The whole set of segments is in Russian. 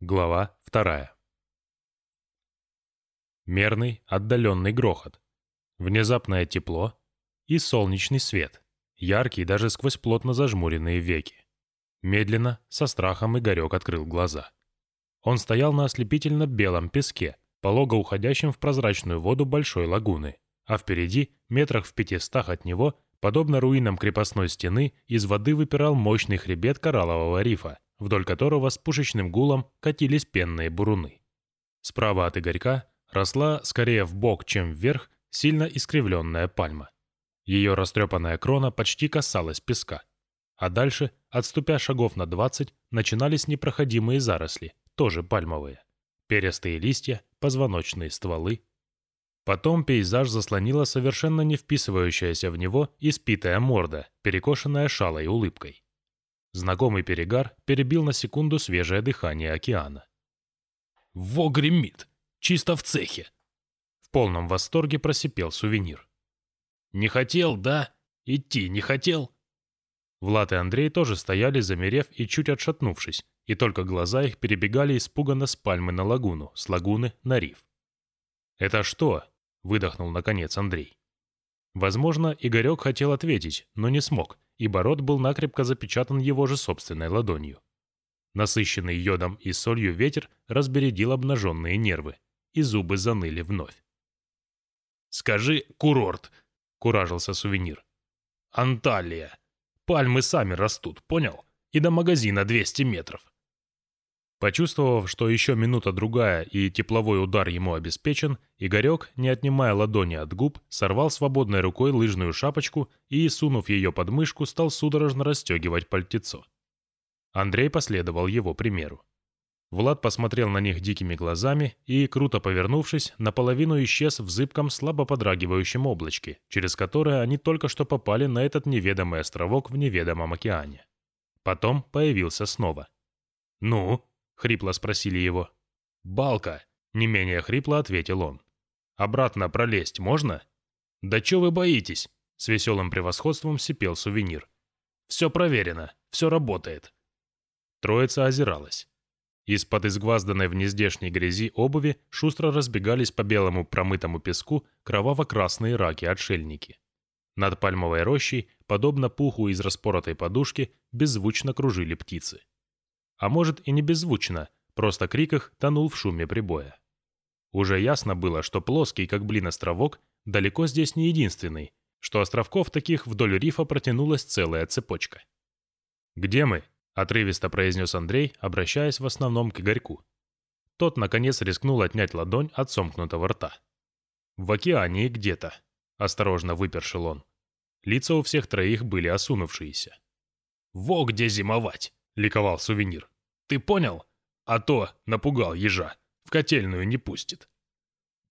Глава вторая. Мерный, отдаленный грохот. Внезапное тепло и солнечный свет, яркий даже сквозь плотно зажмуренные веки. Медленно, со страхом Игорек открыл глаза. Он стоял на ослепительно белом песке, полого уходящем в прозрачную воду большой лагуны, а впереди, метрах в пятистах от него, подобно руинам крепостной стены, из воды выпирал мощный хребет кораллового рифа, вдоль которого с пушечным гулом катились пенные буруны. Справа от Игорька росла, скорее в бок, чем вверх, сильно искривленная пальма. Ее растрепанная крона почти касалась песка. А дальше, отступя шагов на двадцать, начинались непроходимые заросли, тоже пальмовые. Перистые листья, позвоночные стволы. Потом пейзаж заслонила совершенно не вписывающаяся в него испитая морда, перекошенная шалой улыбкой. Знакомый перегар перебил на секунду свежее дыхание океана. «Во гремит! Чисто в цехе!» В полном восторге просипел сувенир. «Не хотел, да? Идти не хотел?» Влад и Андрей тоже стояли, замерев и чуть отшатнувшись, и только глаза их перебегали испуганно с пальмы на лагуну, с лагуны на риф. «Это что?» — выдохнул наконец Андрей. Возможно, Игорек хотел ответить, но не смог, ибо рот был накрепко запечатан его же собственной ладонью. Насыщенный йодом и солью ветер разбередил обнаженные нервы, и зубы заныли вновь. «Скажи курорт», — куражился сувенир. «Анталия. Пальмы сами растут, понял? И до магазина 200 метров. Почувствовав, что еще минута-другая и тепловой удар ему обеспечен, Игорек, не отнимая ладони от губ, сорвал свободной рукой лыжную шапочку и, сунув ее под мышку, стал судорожно расстегивать пальтецо. Андрей последовал его примеру. Влад посмотрел на них дикими глазами и, круто повернувшись, наполовину исчез в зыбком, слабо подрагивающем облачке, через которое они только что попали на этот неведомый островок в неведомом океане. Потом появился снова. «Ну?» — хрипло спросили его. «Балка!» — не менее хрипло ответил он. «Обратно пролезть можно?» «Да чё вы боитесь?» — с веселым превосходством сипел сувенир. «Все проверено, все работает». Троица озиралась. Из-под изгвазданной в нездешней грязи обуви шустро разбегались по белому промытому песку кроваво-красные раки-отшельники. Над пальмовой рощей, подобно пуху из распоротой подушки, беззвучно кружили птицы. А может и не беззвучно, просто крик их тонул в шуме прибоя. Уже ясно было, что плоский, как блин островок, далеко здесь не единственный, что островков таких вдоль рифа протянулась целая цепочка. «Где мы?» — отрывисто произнес Андрей, обращаясь в основном к Игорьку. Тот, наконец, рискнул отнять ладонь от сомкнутого рта. «В океане где-то», — осторожно выпершил он. Лица у всех троих были осунувшиеся. «Во где зимовать!» — ликовал сувенир. «Ты понял? А то напугал ежа. В котельную не пустит».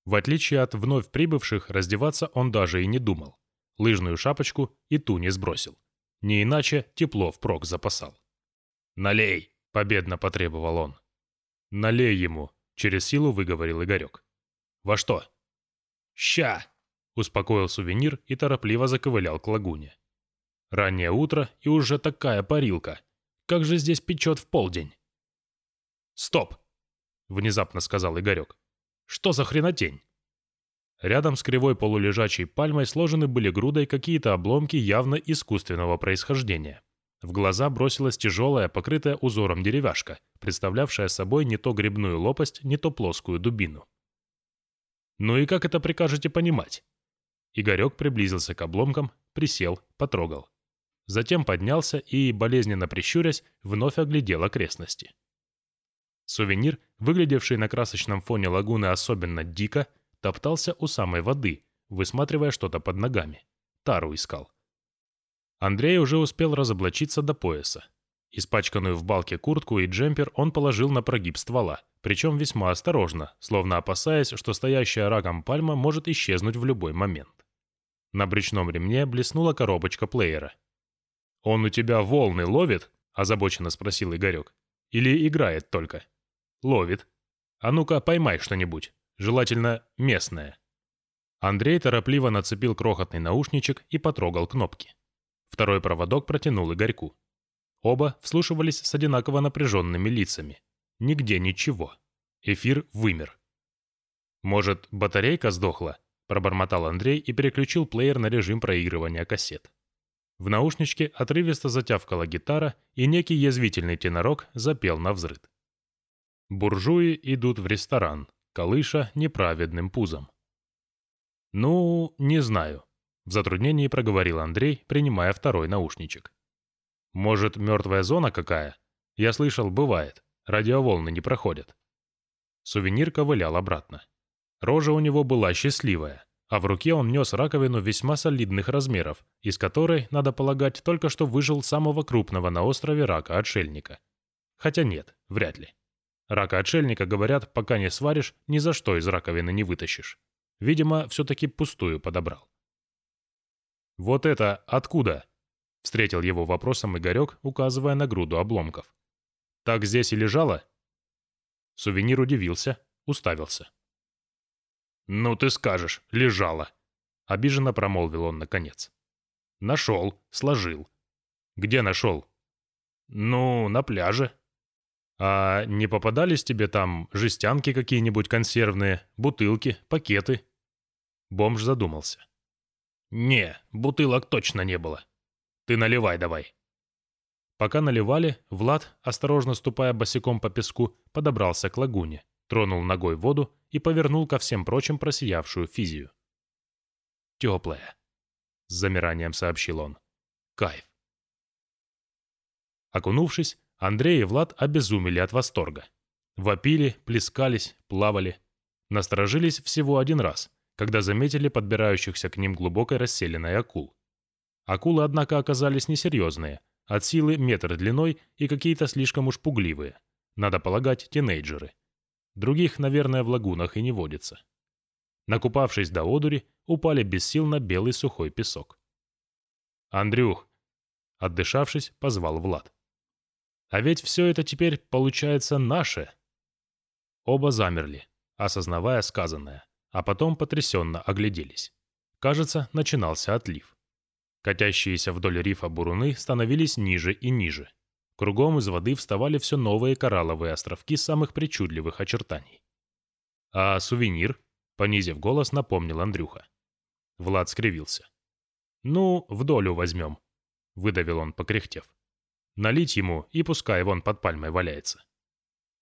В отличие от вновь прибывших, раздеваться он даже и не думал. Лыжную шапочку и ту не сбросил. Не иначе тепло впрок запасал. «Налей!» — победно потребовал он. «Налей ему!» — через силу выговорил Игорек. «Во что?» «Ща!» — успокоил сувенир и торопливо заковылял к лагуне. Раннее утро и уже такая парилка — как же здесь печет в полдень?» «Стоп!» — внезапно сказал Игорек. «Что за хренотень?» Рядом с кривой полулежачей пальмой сложены были грудой какие-то обломки явно искусственного происхождения. В глаза бросилась тяжелая, покрытая узором деревяшка, представлявшая собой не то грибную лопасть, не то плоскую дубину. «Ну и как это прикажете понимать?» Игорек приблизился к обломкам, присел, потрогал. Затем поднялся и, болезненно прищурясь, вновь оглядел окрестности. Сувенир, выглядевший на красочном фоне лагуны особенно дико, топтался у самой воды, высматривая что-то под ногами. Тару искал. Андрей уже успел разоблачиться до пояса. Испачканную в балке куртку и джемпер он положил на прогиб ствола, причем весьма осторожно, словно опасаясь, что стоящая раком пальма может исчезнуть в любой момент. На брючном ремне блеснула коробочка плеера. «Он у тебя волны ловит?» – озабоченно спросил Игорек. «Или играет только?» «Ловит. А ну-ка, поймай что-нибудь. Желательно местное». Андрей торопливо нацепил крохотный наушничек и потрогал кнопки. Второй проводок протянул Игорьку. Оба вслушивались с одинаково напряженными лицами. Нигде ничего. Эфир вымер. «Может, батарейка сдохла?» – пробормотал Андрей и переключил плеер на режим проигрывания кассет. В наушничке отрывисто затявкала гитара, и некий язвительный тенорок запел на взрыд. Буржуи идут в ресторан, колыша неправедным пузом. «Ну, не знаю», — в затруднении проговорил Андрей, принимая второй наушничек. «Может, мертвая зона какая? Я слышал, бывает. Радиоволны не проходят». Сувенир ковылял обратно. Рожа у него была счастливая, а в руке он нес раковину весьма солидных размеров, из которой, надо полагать, только что выжил самого крупного на острове рака-отшельника. Хотя нет, вряд ли. Рака-отшельника, говорят, пока не сваришь, ни за что из раковины не вытащишь. Видимо, все-таки пустую подобрал. «Вот это откуда?» — встретил его вопросом Игорек, указывая на груду обломков. «Так здесь и лежало?» Сувенир удивился, уставился. «Ну ты скажешь, лежала!» — обиженно промолвил он наконец. «Нашел, сложил». «Где нашел?» «Ну, на пляже». «А не попадались тебе там жестянки какие-нибудь консервные, бутылки, пакеты?» Бомж задумался. «Не, бутылок точно не было. Ты наливай давай». Пока наливали, Влад, осторожно ступая босиком по песку, подобрался к лагуне тронул ногой воду и повернул ко всем прочим просиявшую физию. «Теплая», — с замиранием сообщил он. «Кайф». Окунувшись, Андрей и Влад обезумели от восторга. Вопили, плескались, плавали. Насторожились всего один раз, когда заметили подбирающихся к ним глубокой расселенной акул. Акулы, однако, оказались несерьезные, от силы метр длиной и какие-то слишком уж пугливые. Надо полагать, тинейджеры. Других, наверное, в лагунах и не водится. Накупавшись до одури, упали без сил на белый сухой песок. «Андрюх!» Отдышавшись, позвал Влад. «А ведь все это теперь, получается, наше!» Оба замерли, осознавая сказанное, а потом потрясенно огляделись. Кажется, начинался отлив. Катящиеся вдоль рифа буруны становились ниже и ниже. Кругом из воды вставали все новые коралловые островки самых причудливых очертаний. «А сувенир?» — понизив голос, напомнил Андрюха. Влад скривился. «Ну, в долю возьмем», — выдавил он, покряхтев. «Налить ему, и пускай вон под пальмой валяется».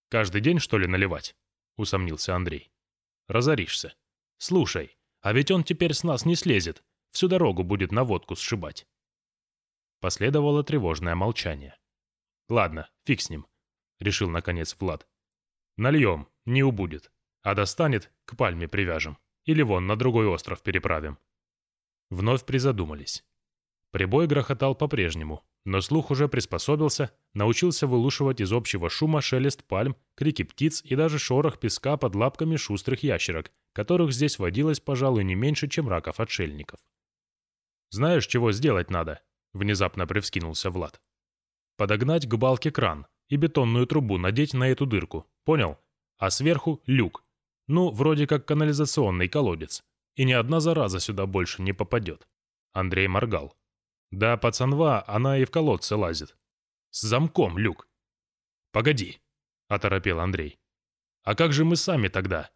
«Каждый день, что ли, наливать?» — усомнился Андрей. «Разоришься. Слушай, а ведь он теперь с нас не слезет, всю дорогу будет на водку сшибать». Последовало тревожное молчание. Ладно, фиг с ним, решил наконец Влад. Нальем, не убудет. А достанет, к пальме привяжем. Или вон на другой остров переправим. Вновь призадумались. Прибой грохотал по-прежнему, но слух уже приспособился, научился вылушивать из общего шума шелест пальм, крики птиц и даже шорох песка под лапками шустрых ящерок, которых здесь водилось, пожалуй, не меньше, чем раков-отшельников. «Знаешь, чего сделать надо?» — внезапно привскинулся Влад. Подогнать к балке кран и бетонную трубу надеть на эту дырку, понял? А сверху люк. Ну, вроде как канализационный колодец. И ни одна зараза сюда больше не попадет. Андрей моргал. Да, пацанва, она и в колодце лазит. С замком люк. Погоди, оторопел Андрей. А как же мы сами тогда?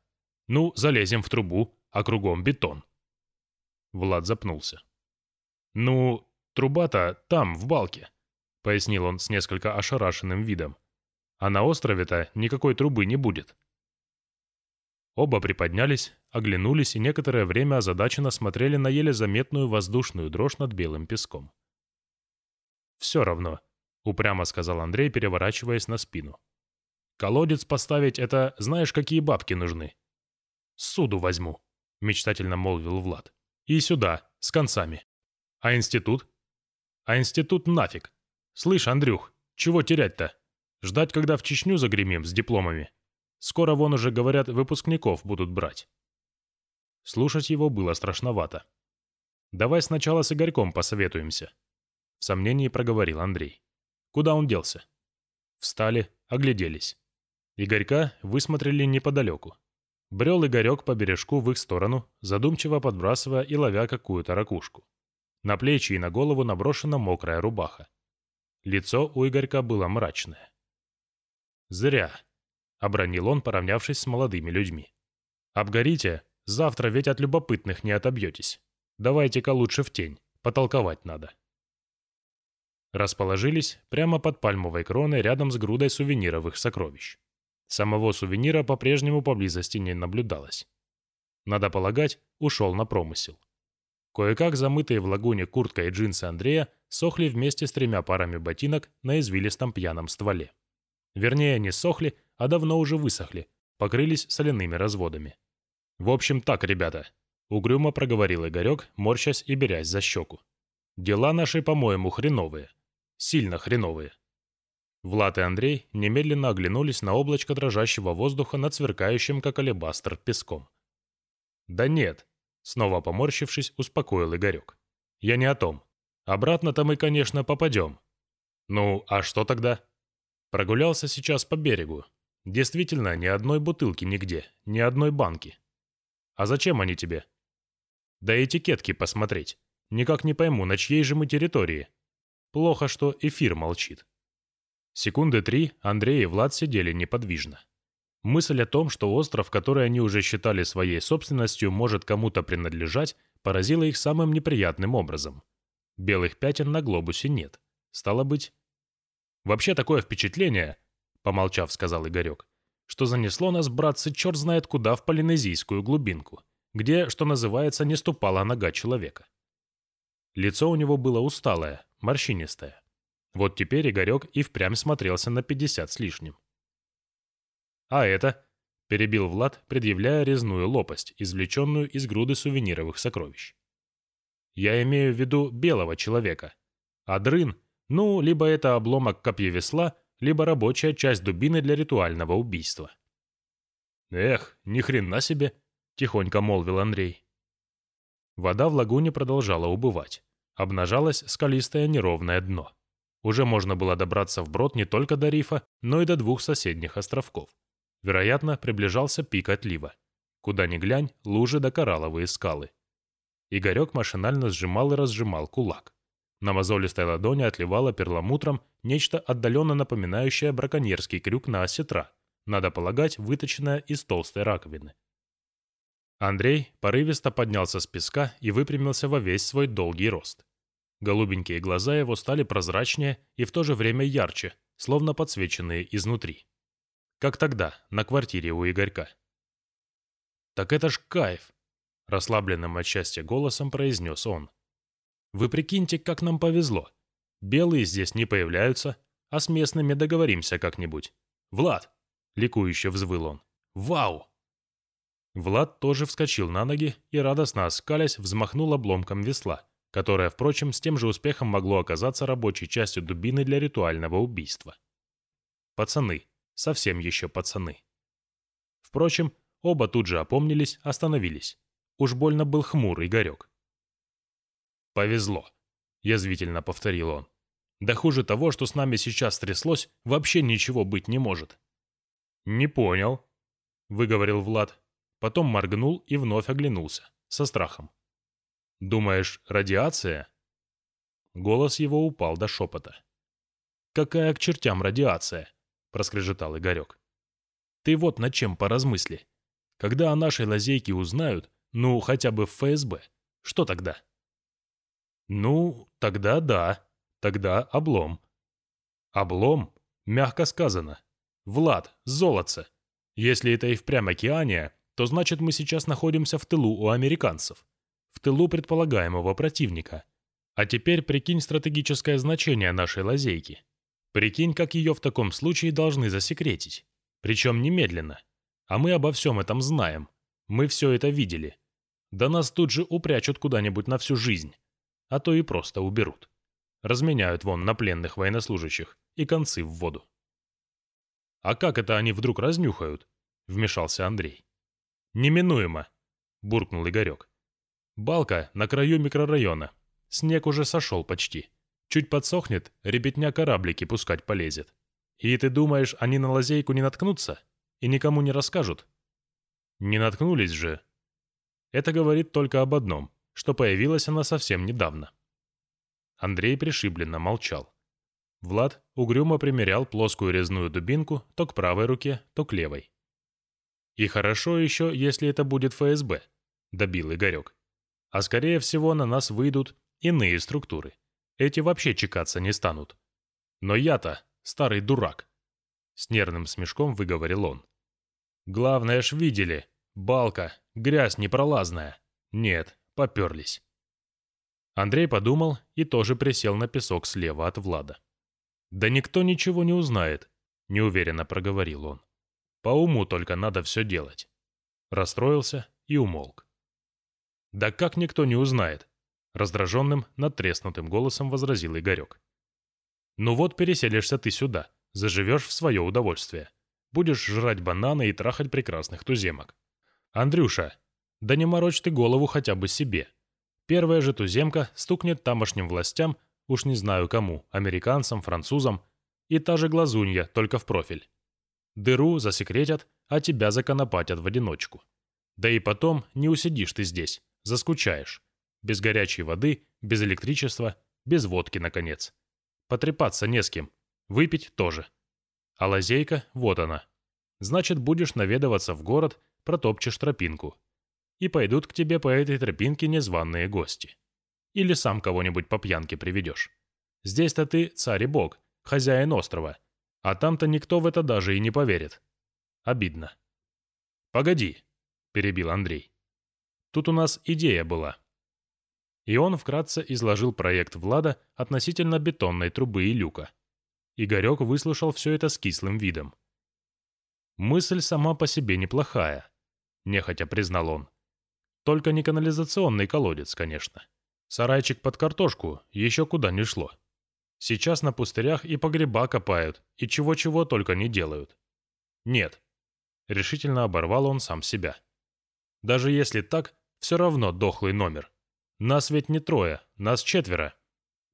Ну, залезем в трубу, а кругом бетон. Влад запнулся. Ну, труба-то там, в балке пояснил он с несколько ошарашенным видом. «А на острове-то никакой трубы не будет». Оба приподнялись, оглянулись и некоторое время озадаченно смотрели на еле заметную воздушную дрожь над белым песком. «Все равно», — упрямо сказал Андрей, переворачиваясь на спину. «Колодец поставить — это знаешь, какие бабки нужны?» «Суду возьму», — мечтательно молвил Влад. «И сюда, с концами. А институт?» «А институт нафиг. «Слышь, Андрюх, чего терять-то? Ждать, когда в Чечню загремим с дипломами? Скоро, вон уже, говорят, выпускников будут брать». Слушать его было страшновато. «Давай сначала с Игорьком посоветуемся», — в сомнении проговорил Андрей. «Куда он делся?» Встали, огляделись. Игорька высмотрели неподалеку. Брел Игорек по бережку в их сторону, задумчиво подбрасывая и ловя какую-то ракушку. На плечи и на голову наброшена мокрая рубаха. Лицо у Игорька было мрачное. «Зря», — обронил он, поравнявшись с молодыми людьми. «Обгорите, завтра ведь от любопытных не отобьетесь. Давайте-ка лучше в тень, потолковать надо». Расположились прямо под пальмовой кроной рядом с грудой сувенировых сокровищ. Самого сувенира по-прежнему поблизости не наблюдалось. Надо полагать, ушел на промысел. Кое-как замытые в лагуне куртка и джинсы Андрея сохли вместе с тремя парами ботинок на извилистом пьяном стволе. Вернее, не сохли, а давно уже высохли, покрылись соляными разводами. «В общем так, ребята», — угрюмо проговорил Игорек, морщась и берясь за щеку. «Дела наши, по-моему, хреновые. Сильно хреновые». Влад и Андрей немедленно оглянулись на облачко дрожащего воздуха над сверкающим, как алебастр, песком. «Да нет», — снова поморщившись, успокоил Игорек. «Я не о том. Обратно-то мы, конечно, попадем. Ну, а что тогда?» Прогулялся сейчас по берегу. Действительно, ни одной бутылки нигде, ни одной банки. А зачем они тебе? Да этикетки посмотреть. Никак не пойму, на чьей же мы территории. Плохо, что эфир молчит. Секунды три Андрей и Влад сидели неподвижно. Мысль о том, что остров, который они уже считали своей собственностью, может кому-то принадлежать, поразила их самым неприятным образом. Белых пятен на глобусе нет. Стало быть... Вообще такое впечатление, помолчав, сказал Игорек, что занесло нас, братцы, черт знает куда в полинезийскую глубинку, где, что называется, не ступала нога человека. Лицо у него было усталое, морщинистое. Вот теперь Игорек и впрямь смотрелся на 50 с лишним. «А это?» — перебил Влад, предъявляя резную лопасть, извлеченную из груды сувенировых сокровищ. «Я имею в виду белого человека. А дрын, ну, либо это обломок копьевесла, либо рабочая часть дубины для ритуального убийства». «Эх, ни хрена себе!» — тихонько молвил Андрей. Вода в лагуне продолжала убывать. Обнажалось скалистое неровное дно. Уже можно было добраться вброд не только до рифа, но и до двух соседних островков. Вероятно, приближался пик отлива. Куда ни глянь, лужи да коралловые скалы. Игорек машинально сжимал и разжимал кулак. На мозолистой ладони отливало перламутром нечто отдаленно напоминающее браконьерский крюк на осетра, надо полагать, выточенное из толстой раковины. Андрей порывисто поднялся с песка и выпрямился во весь свой долгий рост. Голубенькие глаза его стали прозрачнее и в то же время ярче, словно подсвеченные изнутри. Как тогда, на квартире у Игорька. «Так это ж кайф!» — расслабленным от счастья голосом произнес он. «Вы прикиньте, как нам повезло. Белые здесь не появляются, а с местными договоримся как-нибудь. Влад!» — ликующе взвыл он. «Вау!» Влад тоже вскочил на ноги и, радостно оскалясь, взмахнул обломком весла, которое, впрочем, с тем же успехом могло оказаться рабочей частью дубины для ритуального убийства. Пацаны, совсем еще пацаны. Впрочем, оба тут же опомнились, остановились. Уж больно был хмур Игорек. «Повезло», — язвительно повторил он. «Да хуже того, что с нами сейчас стряслось, вообще ничего быть не может». «Не понял», — выговорил Влад. Потом моргнул и вновь оглянулся, со страхом. Думаешь, радиация?» Голос его упал до шепота. «Какая к чертям радиация?» — проскрежетал Игорек. «Ты вот над чем поразмысли. Когда о нашей лазейке узнают, ну, хотя бы в ФСБ, что тогда?» «Ну, тогда да, тогда облом». «Облом? Мягко сказано. Влад, золотце. Если это и впрямь океания, то значит мы сейчас находимся в тылу у американцев в тылу предполагаемого противника. А теперь прикинь стратегическое значение нашей лазейки. Прикинь, как ее в таком случае должны засекретить. Причем немедленно. А мы обо всем этом знаем. Мы все это видели. Да нас тут же упрячут куда-нибудь на всю жизнь. А то и просто уберут. Разменяют вон на пленных военнослужащих и концы в воду. «А как это они вдруг разнюхают?» — вмешался Андрей. «Неминуемо», — буркнул Игорек. Балка на краю микрорайона. Снег уже сошел почти. Чуть подсохнет, ребятня кораблики пускать полезет. И ты думаешь, они на лазейку не наткнутся? И никому не расскажут? Не наткнулись же. Это говорит только об одном, что появилась она совсем недавно. Андрей пришибленно молчал. Влад угрюмо примерял плоскую резную дубинку то к правой руке, то к левой. «И хорошо еще, если это будет ФСБ», — добил Игорек. «А скорее всего на нас выйдут иные структуры. Эти вообще чекаться не станут. Но я-то старый дурак», — с нервным смешком выговорил он. «Главное ж видели. Балка, грязь непролазная. Нет, поперлись». Андрей подумал и тоже присел на песок слева от Влада. «Да никто ничего не узнает», — неуверенно проговорил он. По уму только надо все делать. Расстроился и умолк. «Да как никто не узнает?» Раздраженным, надтреснутым голосом возразил Игорек. «Ну вот переселишься ты сюда, заживешь в свое удовольствие. Будешь жрать бананы и трахать прекрасных туземок. Андрюша, да не морочь ты голову хотя бы себе. Первая же туземка стукнет тамошним властям, уж не знаю кому, американцам, французам, и та же глазунья, только в профиль. Дыру засекретят, а тебя законопатят в одиночку. Да и потом не усидишь ты здесь, заскучаешь. Без горячей воды, без электричества, без водки, наконец. Потрепаться не с кем, выпить тоже. А лазейка, вот она. Значит, будешь наведываться в город, протопчешь тропинку. И пойдут к тебе по этой тропинке незваные гости. Или сам кого-нибудь по пьянке приведешь. Здесь-то ты царь и бог, хозяин острова, а там-то никто в это даже и не поверит. Обидно. «Погоди», — перебил Андрей. «Тут у нас идея была». И он вкратце изложил проект Влада относительно бетонной трубы и люка. Игорек выслушал все это с кислым видом. «Мысль сама по себе неплохая», — нехотя признал он. «Только не канализационный колодец, конечно. Сарайчик под картошку еще куда не шло». Сейчас на пустырях и погреба копают, и чего-чего только не делают. Нет. Решительно оборвал он сам себя. Даже если так, все равно дохлый номер. Нас ведь не трое, нас четверо.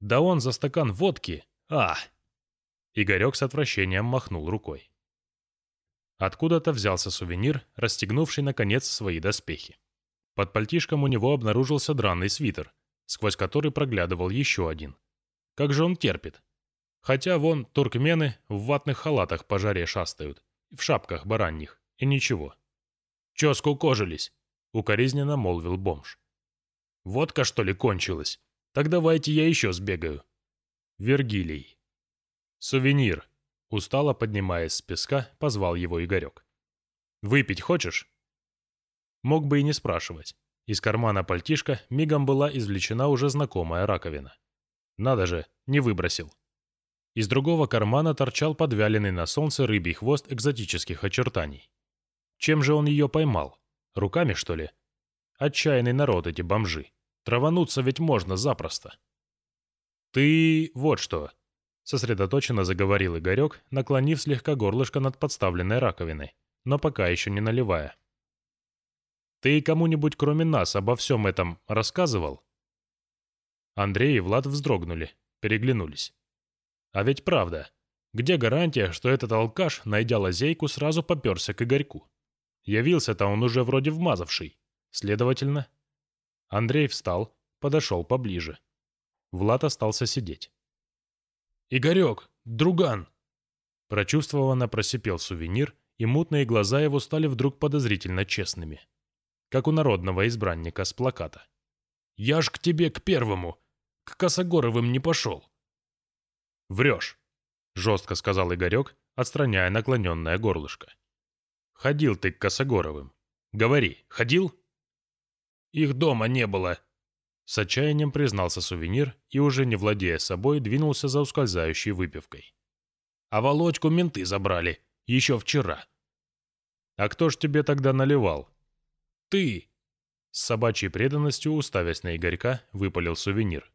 Да он за стакан водки. А! Игорек с отвращением махнул рукой. Откуда-то взялся сувенир, расстегнувший, наконец, свои доспехи. Под пальтишком у него обнаружился драный свитер, сквозь который проглядывал еще один. Как же он терпит? Хотя вон туркмены в ватных халатах по жаре шастают, в шапках бараньих, и ничего. «Чё скукожились?» — укоризненно молвил бомж. «Водка, что ли, кончилась? Так давайте я еще сбегаю». Вергилий. «Сувенир», — устало поднимаясь с песка, позвал его Игорек. «Выпить хочешь?» Мог бы и не спрашивать. Из кармана пальтишка мигом была извлечена уже знакомая раковина. Надо же, не выбросил. Из другого кармана торчал подвяленный на солнце рыбий хвост экзотических очертаний. Чем же он ее поймал? Руками, что ли? Отчаянный народ эти бомжи. Травануться ведь можно запросто. «Ты вот что», — сосредоточенно заговорил Игорек, наклонив слегка горлышко над подставленной раковиной, но пока еще не наливая. «Ты кому-нибудь кроме нас обо всем этом рассказывал?» Андрей и Влад вздрогнули, переглянулись. А ведь правда. Где гарантия, что этот алкаш, найдя лазейку, сразу поперся к Игорьку? Явился-то он уже вроде вмазавший. Следовательно... Андрей встал, подошел поближе. Влад остался сидеть. «Игорек, друган!» Прочувствованно просипел сувенир, и мутные глаза его стали вдруг подозрительно честными. Как у народного избранника с плаката. «Я ж к тебе к первому, к Косогоровым не пошел». «Врешь», — жестко сказал Игорек, отстраняя наклоненное горлышко. «Ходил ты к Косогоровым. Говори, ходил?» «Их дома не было», — с отчаянием признался сувенир и, уже не владея собой, двинулся за ускользающей выпивкой. «А Володьку менты забрали. Еще вчера». «А кто ж тебе тогда наливал?» «Ты!» С собачьей преданностью, уставясь на Игорька, выпалил сувенир.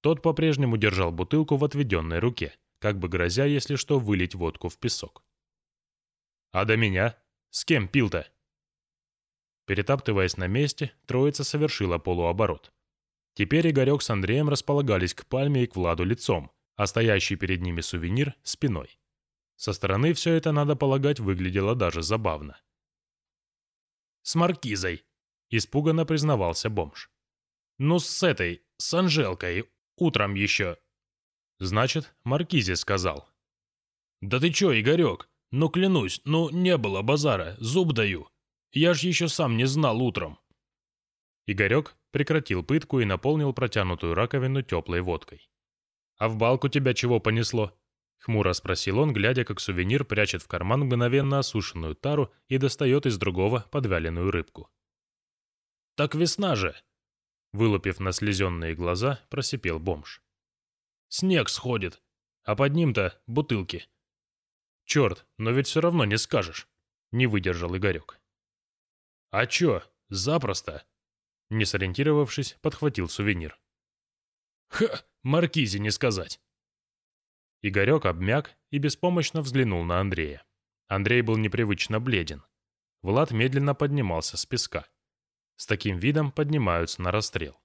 Тот по-прежнему держал бутылку в отведенной руке, как бы грозя, если что, вылить водку в песок. «А до меня? С кем пил-то?» Перетаптываясь на месте, троица совершила полуоборот. Теперь Игорек с Андреем располагались к пальме и к Владу лицом, а стоящий перед ними сувенир — спиной. Со стороны все это, надо полагать, выглядело даже забавно. «С маркизой», — испуганно признавался бомж. «Ну, с этой, с Анжелкой, Утром еще». Значит, Маркизе сказал. «Да ты чё, Игорек? Ну, клянусь, ну, не было базара, зуб даю. Я ж еще сам не знал утром». Игорек прекратил пытку и наполнил протянутую раковину теплой водкой. «А в балку тебя чего понесло?» — хмуро спросил он, глядя, как сувенир прячет в карман мгновенно осушенную тару и достает из другого подвяленную рыбку. «Так весна же!» Вылупив на слезенные глаза, просипел бомж. «Снег сходит, а под ним-то бутылки». «Черт, но ведь все равно не скажешь», — не выдержал Игорек. «А чё, запросто?» Не сориентировавшись, подхватил сувенир. «Ха, маркизе не сказать!» Игорек обмяк и беспомощно взглянул на Андрея. Андрей был непривычно бледен. Влад медленно поднимался с песка. С таким видом поднимаются на расстрел.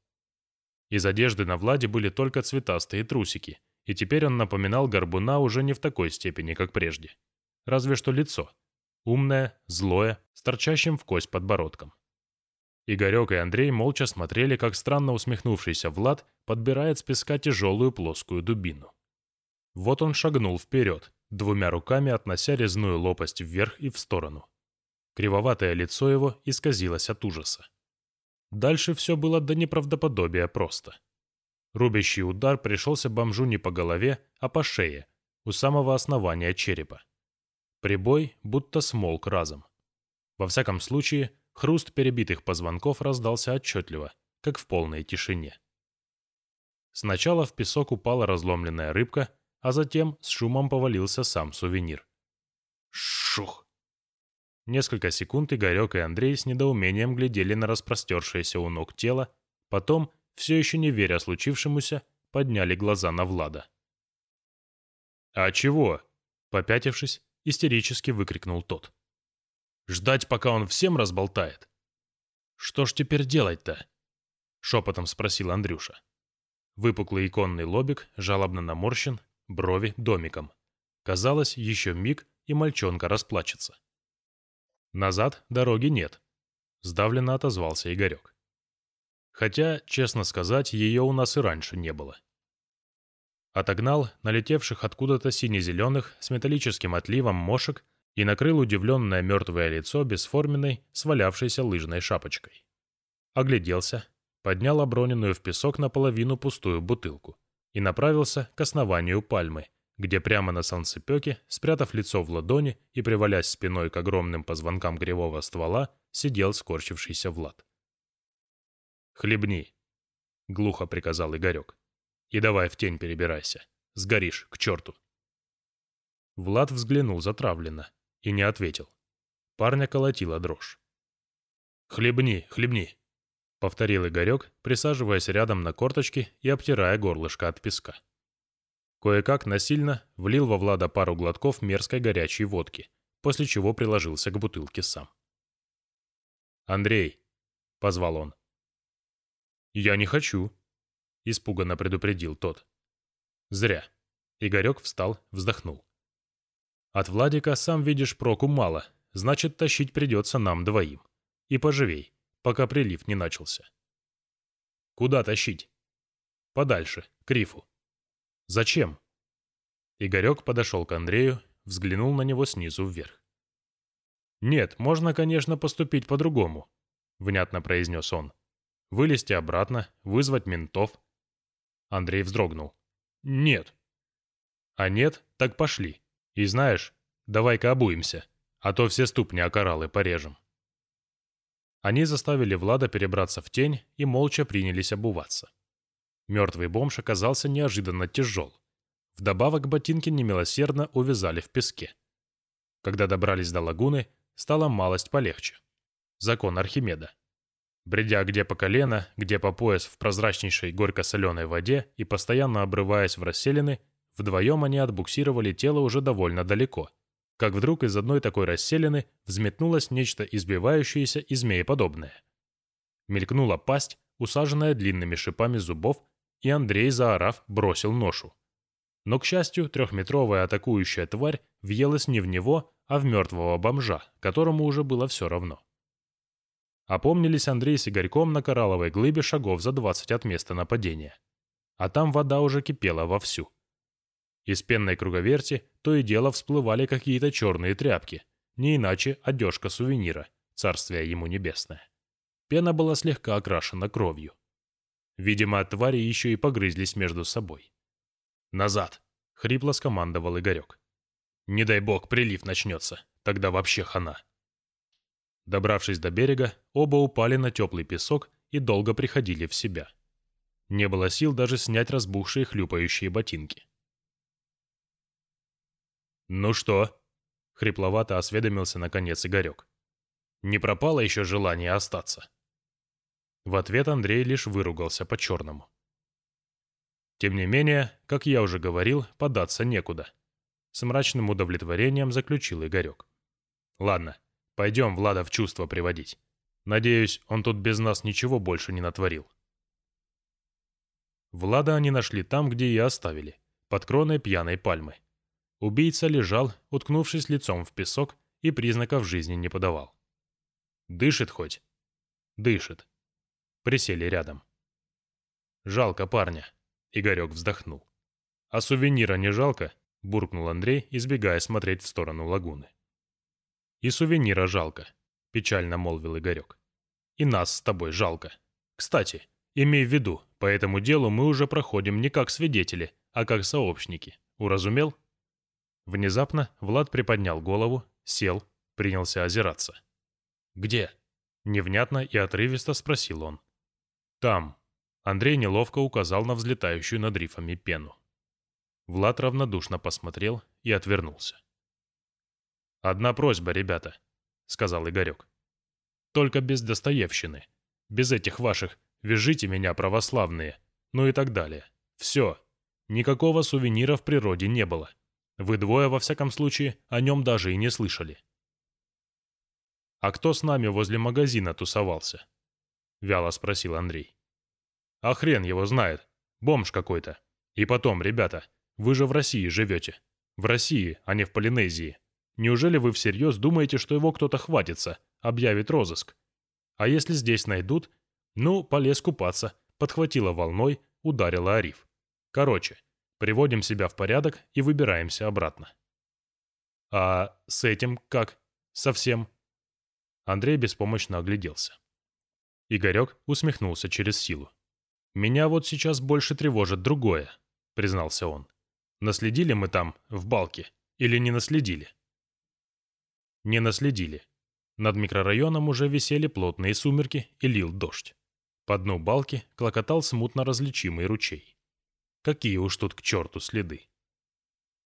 Из одежды на Владе были только цветастые трусики, и теперь он напоминал горбуна уже не в такой степени, как прежде. Разве что лицо. Умное, злое, с торчащим в кость подбородком. Игорек и Андрей молча смотрели, как странно усмехнувшийся Влад подбирает с песка тяжелую плоскую дубину. Вот он шагнул вперед, двумя руками относя резную лопасть вверх и в сторону. Кривоватое лицо его исказилось от ужаса. Дальше все было до неправдоподобия просто. Рубящий удар пришелся бомжу не по голове, а по шее, у самого основания черепа. Прибой будто смолк разом. Во всяком случае, Хруст перебитых позвонков раздался отчетливо, как в полной тишине. Сначала в песок упала разломленная рыбка, а затем с шумом повалился сам сувенир. Шух! Несколько секунд Игорек и Андрей с недоумением глядели на распростершееся у ног тело, потом, все еще не веря случившемуся, подняли глаза на Влада. «А чего?» — попятившись, истерически выкрикнул тот. Ждать, пока он всем разболтает? Что ж теперь делать-то? Шепотом спросил Андрюша. Выпуклый иконный лобик жалобно наморщен, брови домиком. Казалось, еще миг, и мальчонка расплачется. Назад дороги нет. Сдавленно отозвался Игорек. Хотя, честно сказать, ее у нас и раньше не было. Отогнал налетевших откуда-то сине-зеленых с металлическим отливом мошек и накрыл удивленное мертвое лицо бесформенной, свалявшейся лыжной шапочкой. Огляделся, поднял оброненную в песок наполовину пустую бутылку и направился к основанию пальмы, где прямо на солнцепеке, спрятав лицо в ладони и привалясь спиной к огромным позвонкам гривого ствола, сидел скорчившийся Влад. «Хлебни», — глухо приказал Игорек. «И давай в тень перебирайся. Сгоришь, к черту». Влад взглянул затравленно, и не ответил. Парня колотила дрожь. «Хлебни, хлебни!» — повторил Игорек, присаживаясь рядом на корточки и обтирая горлышко от песка. Кое-как насильно влил во Влада пару глотков мерзкой горячей водки, после чего приложился к бутылке сам. «Андрей!» — позвал он. «Я не хочу!» — испуганно предупредил тот. «Зря!» — Игорек встал, вздохнул. От Владика, сам видишь, проку мало, значит, тащить придется нам двоим. И поживей, пока прилив не начался. Куда тащить? Подальше, к рифу. Зачем? Игорек подошел к Андрею, взглянул на него снизу вверх. «Нет, можно, конечно, поступить по-другому», — внятно произнес он. «Вылезти обратно, вызвать ментов». Андрей вздрогнул. «Нет». «А нет, так пошли. И знаешь, давай-ка обуемся, а то все ступни окоралы порежем. Они заставили Влада перебраться в тень и молча принялись обуваться. Мертвый бомж оказался неожиданно тяжел. Вдобавок ботинки немилосердно увязали в песке. Когда добрались до лагуны, стало малость полегче. Закон Архимеда. Бредя где по колено, где по пояс в прозрачнейшей горько-соленой воде и постоянно обрываясь в расселины, Вдвоем они отбуксировали тело уже довольно далеко, как вдруг из одной такой расселины взметнулось нечто избивающееся и змееподобное. Мелькнула пасть, усаженная длинными шипами зубов, и Андрей, заорав, бросил ношу. Но, к счастью, трехметровая атакующая тварь въелась не в него, а в мертвого бомжа, которому уже было все равно. Опомнились Андрей с Игорьком на коралловой глыбе шагов за двадцать от места нападения. А там вода уже кипела вовсю. Из пенной круговерти то и дело всплывали какие-то черные тряпки, не иначе одежка сувенира, царствие ему небесное. Пена была слегка окрашена кровью. Видимо, твари еще и погрызлись между собой. «Назад!» — хрипло скомандовал Игорек. «Не дай бог, прилив начнется, тогда вообще хана». Добравшись до берега, оба упали на теплый песок и долго приходили в себя. Не было сил даже снять разбухшие хлюпающие ботинки. «Ну что?» — хрипловато осведомился наконец Игорек. «Не пропало еще желание остаться?» В ответ Андрей лишь выругался по-черному. Тем не менее, как я уже говорил, податься некуда. С мрачным удовлетворением заключил Игорек. «Ладно, пойдем Влада в чувство приводить. Надеюсь, он тут без нас ничего больше не натворил». Влада они нашли там, где и оставили, под кроной пьяной пальмы. Убийца лежал, уткнувшись лицом в песок, и признаков жизни не подавал. «Дышит хоть?» «Дышит». Присели рядом. «Жалко парня», — Игорек вздохнул. «А сувенира не жалко?» — буркнул Андрей, избегая смотреть в сторону лагуны. «И сувенира жалко», — печально молвил Игорек. «И нас с тобой жалко. Кстати, имей в виду, по этому делу мы уже проходим не как свидетели, а как сообщники. Уразумел?» Внезапно Влад приподнял голову, сел, принялся озираться. «Где?» — невнятно и отрывисто спросил он. «Там». Андрей неловко указал на взлетающую над рифами пену. Влад равнодушно посмотрел и отвернулся. «Одна просьба, ребята», — сказал Игорек. «Только без Достоевщины. Без этих ваших «вяжите меня, православные», ну и так далее. Все. Никакого сувенира в природе не было. Вы двое, во всяком случае, о нем даже и не слышали. «А кто с нами возле магазина тусовался?» — вяло спросил Андрей. «А хрен его знает. Бомж какой-то. И потом, ребята, вы же в России живете. В России, а не в Полинезии. Неужели вы всерьез думаете, что его кто-то хватится, объявит розыск? А если здесь найдут? Ну, полез купаться, подхватила волной, ударила о риф. Короче, Приводим себя в порядок и выбираемся обратно. А с этим как? Совсем? Андрей беспомощно огляделся. Игорек усмехнулся через силу. «Меня вот сейчас больше тревожит другое», — признался он. «Наследили мы там, в балке, или не наследили?» Не наследили. Над микрорайоном уже висели плотные сумерки и лил дождь. По дну балки клокотал смутно различимый ручей. Какие уж тут к черту следы.